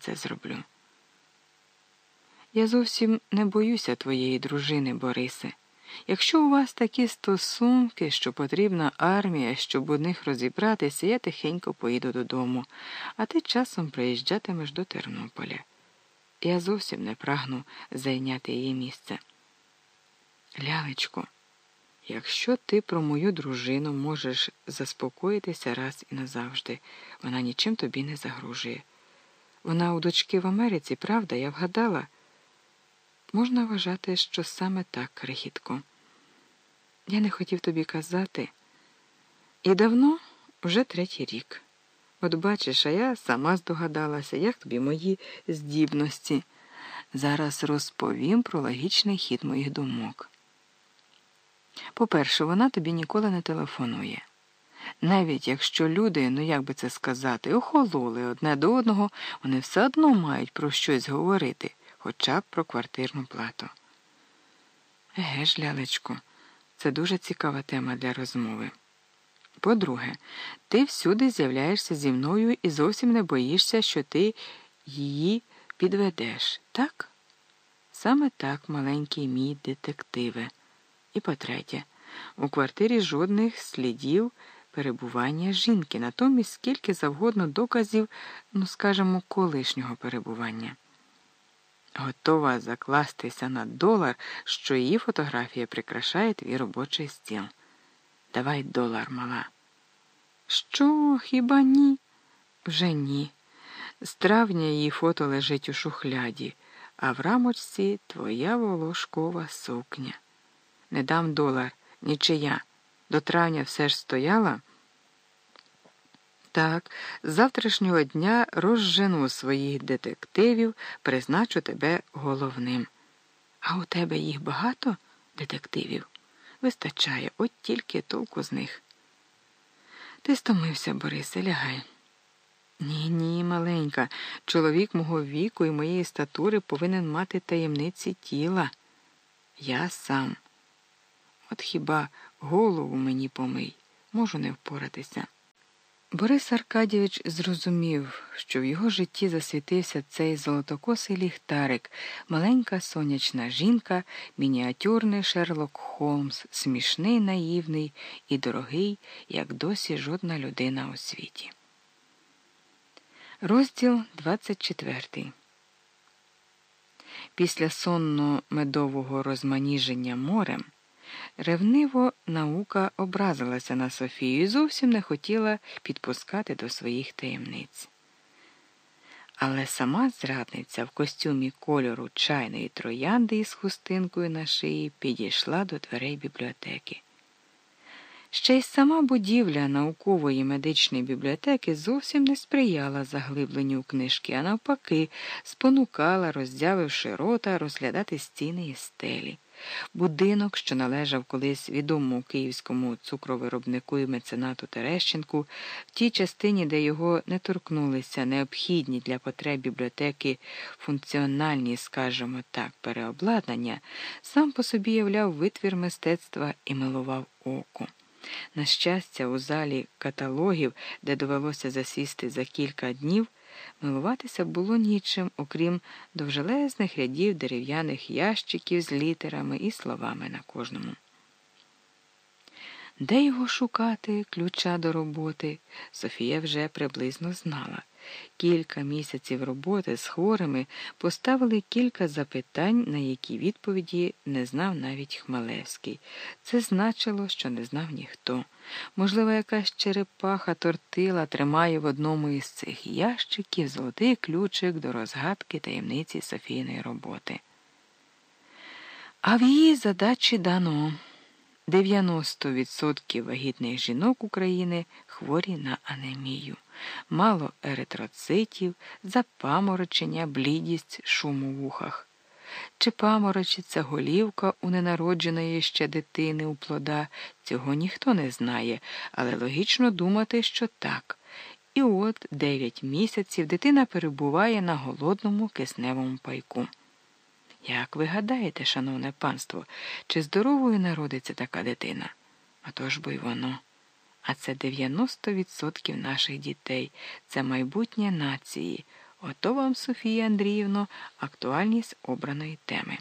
це зроблю. Я зовсім не боюся твоєї дружини, Борисе. Якщо у вас такі стосунки, що потрібна армія, щоб у них розібратися, я тихенько поїду додому, а ти часом приїжджатимеш до Тернополя. Я зовсім не прагну зайняти її місце. Лялечко, якщо ти про мою дружину можеш заспокоїтися раз і назавжди, вона нічим тобі не загрожує. Вона у дочки в Америці, правда, я вгадала. Можна вважати, що саме так, крихітко. Я не хотів тобі казати. І давно вже третій рік. От бачиш, а я сама здогадалася, як тобі мої здібності. Зараз розповім про логічний хід моїх думок. По-перше, вона тобі ніколи не телефонує. Навіть якщо люди, ну як би це сказати, охололи одне до одного, вони все одно мають про щось говорити хоча б про квартирну плату. Еге ж, лялечко, це дуже цікава тема для розмови. По-друге, ти всюди з'являєшся зі мною і зовсім не боїшся, що ти її підведеш, так? Саме так, маленький мій детективе. І по-третє, у квартирі жодних слідів перебування жінки, натомість скільки завгодно доказів, ну, скажімо, колишнього перебування готова закластися на долар, що її фотографія прикрашає твій робочий стіл. Давай долар, мала. Що, хіба ні? Вже ні. З травня її фото лежить у шухляді, а в рамочці твоя волошкова сукня. Не дам долар, нічия. До травня все ж стояла. Так, з завтрашнього дня розжену своїх детективів, призначу тебе головним. А у тебе їх багато детективів? Вистачає, от тільки толку з них. Ти стомився, Борисе, лягай. Ні, ні, маленька. Чоловік мого віку і моєї статури повинен мати таємниці тіла. Я сам. От хіба голову мені помий, можу не впоратися. Борис Аркадійович зрозумів, що в його житті засвітився цей золотокосий ліхтарик, маленька сонячна жінка, мініатюрний Шерлок Холмс, смішний, наївний і дорогий, як досі жодна людина у світі. Розділ 24 Після сонно медового розманіження морем. Ревниво наука образилася на Софію і зовсім не хотіла підпускати до своїх таємниць. Але сама зрадниця в костюмі кольору чайної троянди із хустинкою на шиї підійшла до дверей бібліотеки. Ще й сама будівля наукової медичної бібліотеки зовсім не сприяла заглибленню у книжки, а навпаки, спонукала, роздявивши рота, розглядати стіни і стелі. Будинок, що належав колись відомому київському цукровиробнику і меценату Терещенку, в тій частині, де його не торкнулися необхідні для потреб бібліотеки функціональні, скажімо так, переобладнання, сам по собі являв витвір мистецтва і милував око. На щастя, у залі каталогів, де довелося засісти за кілька днів, милуватися було нічим, окрім довжелезних рядів дерев'яних ящиків з літерами і словами на кожному. Де його шукати, ключа до роботи, Софія вже приблизно знала. Кілька місяців роботи з хворими поставили кілька запитань, на які відповіді не знав навіть Хмелевський. Це значило, що не знав ніхто. Можливо, якась черепаха тортила тримає в одному із цих ящиків золотий ключик до розгадки таємниці Софійної роботи. А в її задачі дано. 90% вагітних жінок України хворі на анемію, мало еритроцитів, запаморочення, блідість, шум у вухах. Чи паморочиться голівка у ненародженої ще дитини у плода, цього ніхто не знає, але логічно думати, що так. І от 9 місяців дитина перебуває на голодному кисневому пайку. Як ви гадаєте, шановне панство, чи здоровою народиться така дитина? А то ж бо й воно. А це 90% наших дітей, це майбутнє нації. Ото вам, Софія Андріївно, актуальність обраної теми.